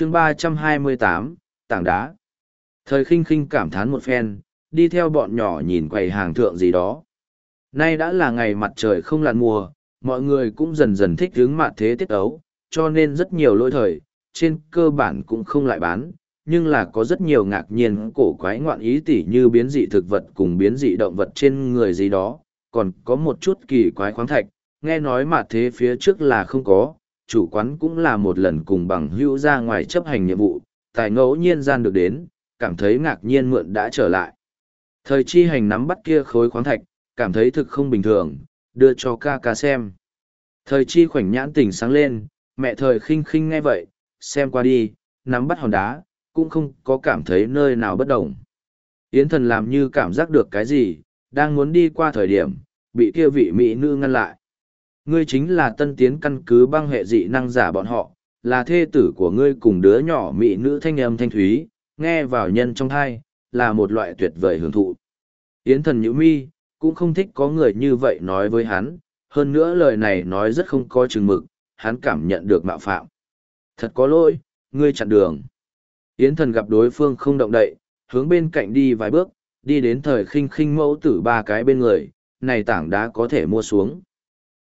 chương ba trăm hai mươi tám, tảng đá. Thời khinh khinh cảm thán một phen, đi theo bọn nhỏ nhìn quầy hàng thượng gì đó. Nay đã là ngày mặt trời không lặn mùa, mọi người cũng dần dần thích hướng mặt thế tiết ấu, cho nên rất nhiều lỗi thời, trên cơ bản cũng không lại bán, nhưng là có rất nhiều ngạc nhiên cổ quái ngoạn ý tỉ như biến dị thực vật cùng biến dị động vật trên người gì đó, còn có một chút kỳ quái khoáng thạch, nghe nói mặt thế phía trước là không có chủ quán cũng là một lần cùng bằng hữu ra ngoài chấp hành nhiệm vụ, tài ngẫu nhiên gian được đến, cảm thấy ngạc nhiên mượn đã trở lại. Thời chi hành nắm bắt kia khối khoáng thạch, cảm thấy thực không bình thường, đưa cho ca ca xem. Thời chi khoảnh nhãn tỉnh sáng lên, mẹ thời khinh khinh nghe vậy, xem qua đi, nắm bắt hòn đá, cũng không có cảm thấy nơi nào bất đồng. Yến thần làm như cảm giác được cái gì, đang muốn đi qua thời điểm, bị kia vị mỹ nữ ngăn lại. Ngươi chính là tân tiến căn cứ băng hệ dị năng giả bọn họ, là thê tử của ngươi cùng đứa nhỏ mỹ nữ thanh âm thanh thúy, nghe vào nhân trong thai, là một loại tuyệt vời hưởng thụ. Yến thần nhữ mi, cũng không thích có người như vậy nói với hắn, hơn nữa lời này nói rất không có chừng mực, hắn cảm nhận được mạo phạm. Thật có lỗi, ngươi chặn đường. Yến thần gặp đối phương không động đậy, hướng bên cạnh đi vài bước, đi đến thời khinh khinh mẫu tử ba cái bên người, này tảng đá có thể mua xuống.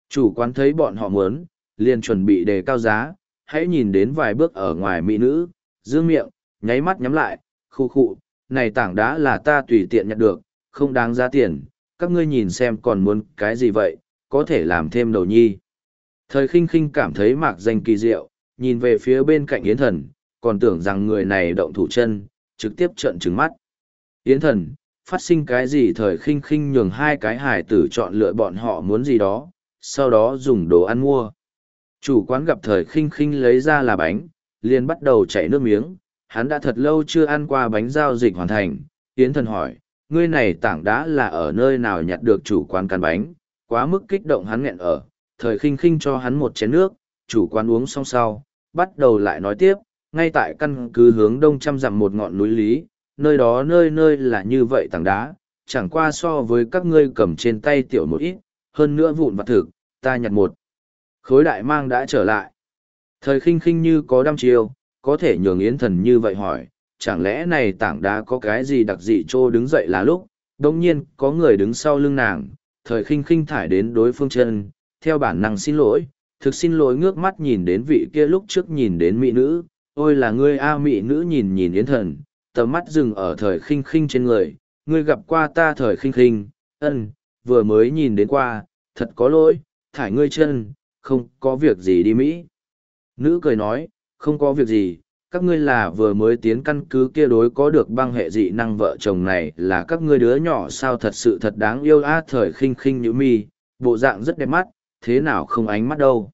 Chủ quán thấy bọn họ muốn, liền chuẩn bị đề cao giá, hãy nhìn đến vài bước ở ngoài mỹ nữ, dương miệng, nháy mắt nhắm lại, khu khụ, này tảng đá là ta tùy tiện nhận được, không đáng giá tiền, các ngươi nhìn xem còn muốn cái gì vậy, có thể làm thêm đầu nhi. Thời khinh khinh cảm thấy mạc danh kỳ diệu, nhìn về phía bên cạnh Yến Thần, còn tưởng rằng người này động thủ chân, trực tiếp trợn trừng mắt. Yến Thần, phát sinh cái gì thời khinh khinh nhường hai cái hải tử chọn lựa bọn họ muốn gì đó, sau đó dùng đồ ăn mua. Chủ quán gặp thời khinh khinh lấy ra là bánh, liền bắt đầu chảy nước miếng, hắn đã thật lâu chưa ăn qua bánh giao dịch hoàn thành. Yến thần hỏi, ngươi này tảng đá là ở nơi nào nhặt được chủ quán cắn bánh, quá mức kích động hắn nghẹn ở, thời khinh khinh cho hắn một chén nước, chủ quán uống xong sau, bắt đầu lại nói tiếp, ngay tại căn cứ hướng đông trăm dặm một ngọn núi lý, nơi đó nơi nơi là như vậy tảng đá, chẳng qua so với các ngươi cầm trên tay tiểu một ít, hơn nữa vụn vặt thực, ta nhặt một. Khối đại mang đã trở lại. Thời khinh khinh như có đăm chiêu, có thể nhường yến thần như vậy hỏi, chẳng lẽ này tảng đá có cái gì đặc dị trô đứng dậy là lúc, đồng nhiên có người đứng sau lưng nàng, thời khinh khinh thải đến đối phương chân, theo bản năng xin lỗi, thực xin lỗi ngước mắt nhìn đến vị kia lúc trước nhìn đến mỹ nữ, ôi là ngươi a mỹ nữ nhìn nhìn yến thần, tầm mắt dừng ở thời khinh khinh trên người, ngươi gặp qua ta thời khinh khinh, ân, vừa mới nhìn đến qua, thật có lỗi, thải ngươi chân, không có việc gì đi Mỹ. Nữ cười nói, không có việc gì, các ngươi là vừa mới tiến căn cứ kia đối có được băng hệ dị năng vợ chồng này là các ngươi đứa nhỏ sao thật sự thật đáng yêu a thời khinh khinh như mi, bộ dạng rất đẹp mắt, thế nào không ánh mắt đâu.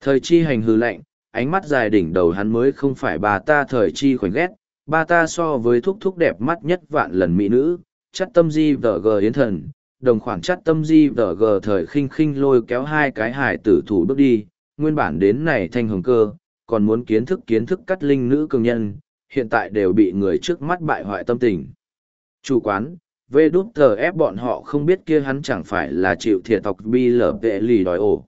Thời chi hành hư lạnh, ánh mắt dài đỉnh đầu hắn mới không phải bà ta thời chi khoảnh ghét, bà ta so với thúc thúc đẹp mắt nhất vạn lần mỹ nữ, chắc tâm di vợ gờ yến thần, đồng khoản chắt tâm di vở gờ thời khinh khinh lôi kéo hai cái hải tử thủ bước đi, nguyên bản đến này thanh hồng cơ, còn muốn kiến thức kiến thức cắt linh nữ cường nhân, hiện tại đều bị người trước mắt bại hoại tâm tình. Chủ quán, vê đút tờ ép bọn họ không biết kia hắn chẳng phải là chịu thiệt tộc bi lở vệ lì đòi ổ.